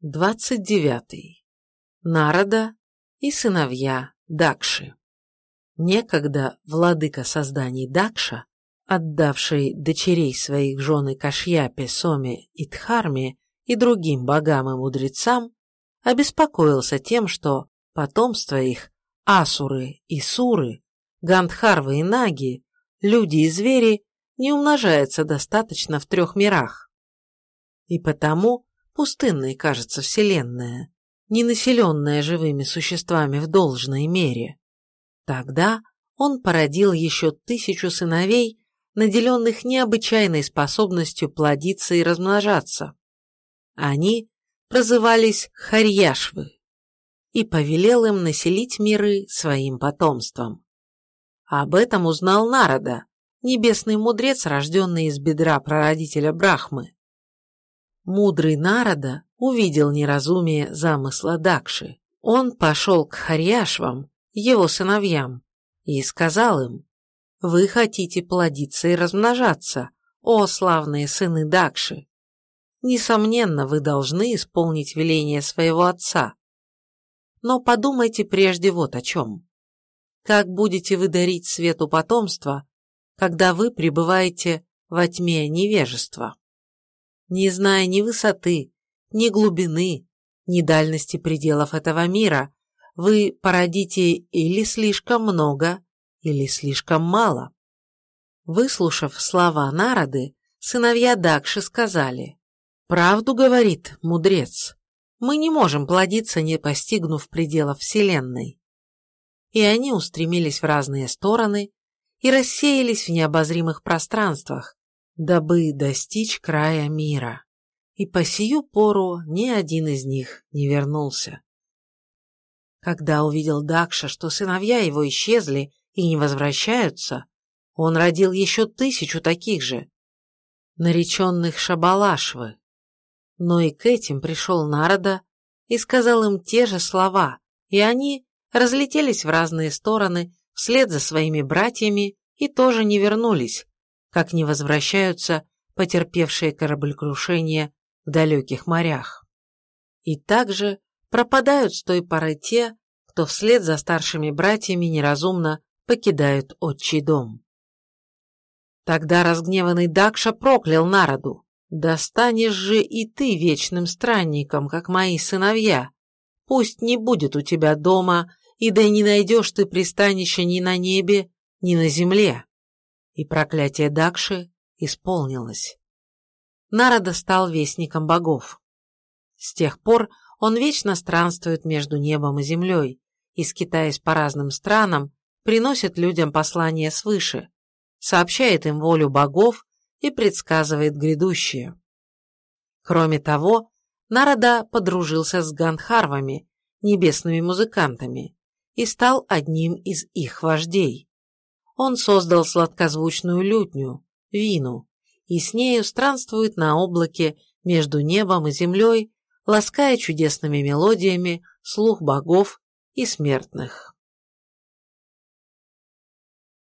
29. Народа и сыновья Дакши. Некогда владыка созданий Дакша, отдавший дочерей своих жены Кашьяпе, Соме и Дхарме и другим богам и мудрецам, обеспокоился тем, что потомство их, асуры и суры, гандхарвы и наги, люди и звери, не умножается достаточно в трех мирах. И потому пустынной кажется Вселенная, не населенная живыми существами в должной мере. Тогда он породил еще тысячу сыновей, наделенных необычайной способностью плодиться и размножаться. Они прозывались Харьяшвы и повелел им населить миры своим потомством. Об этом узнал Народа, небесный мудрец, рожденный из бедра прародителя Брахмы. Мудрый Народа увидел неразумие замысла Дакши. Он пошел к Харьяшвам, его сыновьям, и сказал им, «Вы хотите плодиться и размножаться, о славные сыны Дакши! Несомненно, вы должны исполнить веление своего отца. Но подумайте прежде вот о чем. Как будете вы дарить свету потомства, когда вы пребываете во тьме невежества?» Не зная ни высоты, ни глубины, ни дальности пределов этого мира, вы породите или слишком много, или слишком мало. Выслушав слова народы, сыновья Дакши сказали, «Правду говорит мудрец, мы не можем плодиться, не постигнув пределов Вселенной». И они устремились в разные стороны и рассеялись в необозримых пространствах, дабы достичь края мира. И по сию пору ни один из них не вернулся. Когда увидел Дакша, что сыновья его исчезли и не возвращаются, он родил еще тысячу таких же, нареченных Шабалашвы. Но и к этим пришел Народа и сказал им те же слова, и они разлетелись в разные стороны вслед за своими братьями и тоже не вернулись, как не возвращаются потерпевшие кораблекрушение в далеких морях. И также пропадают с той поры те, кто вслед за старшими братьями неразумно покидают отчий дом. Тогда разгневанный Дакша проклял народу. «Достанешь же и ты вечным странником, как мои сыновья. Пусть не будет у тебя дома, и да не найдешь ты пристанища ни на небе, ни на земле и проклятие Дакши исполнилось. Нарада стал вестником богов. С тех пор он вечно странствует между небом и землей, и, скитаясь по разным странам, приносит людям послания свыше, сообщает им волю богов и предсказывает грядущее. Кроме того, Нарада подружился с Гандхарвами, небесными музыкантами, и стал одним из их вождей он создал сладкозвучную лютню, вину, и с нею странствует на облаке между небом и землей, лаская чудесными мелодиями слух богов и смертных.